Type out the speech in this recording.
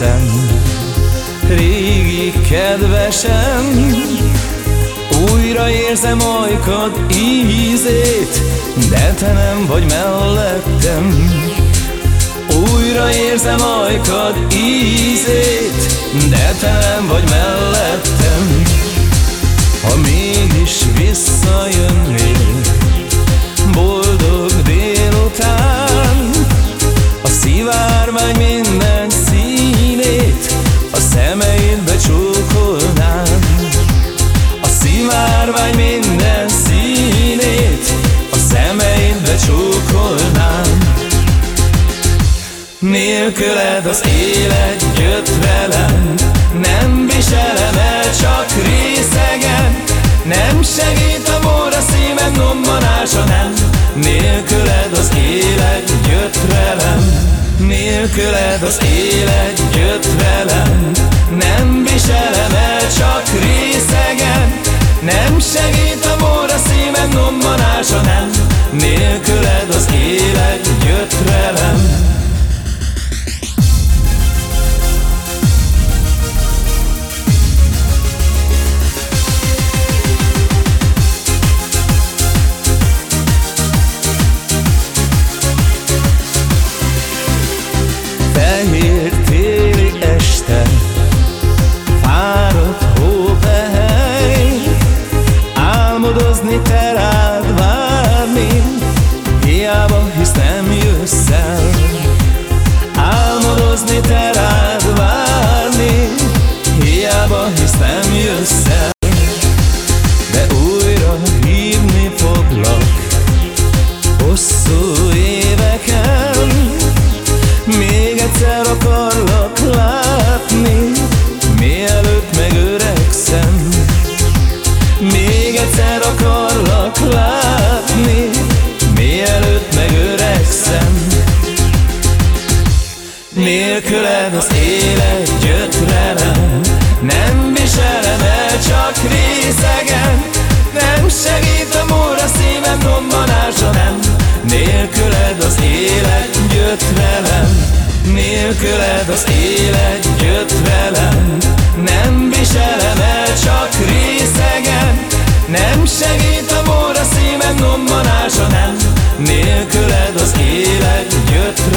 emlékszem Régi kedvesem. Újra érzem ajkad ízét De te nem vagy mellettem. Újra érzem ajkad ízét De te nem vagy mellettem szivárvány minden színét A szemeidbe csókolnám Nélküled az élet jött velem Nem viselem el, csak részegen Nem segít a bor a szívem gombanása nem. Nélküled az élet jött velem. Nélküled az élet jött velem. Nem viselem el, csak Nélküled az élet jött había Nélküled az élet jött velem Nem viselem el, csak részegen. Nem segít a móra szívem dombanása nem. Nélküled az élet jött velem Nélküled az élet jött velem Nem viselem el, csak részegen. Nem segít a bor a szívem gombanása nem. Nélküled az élet jött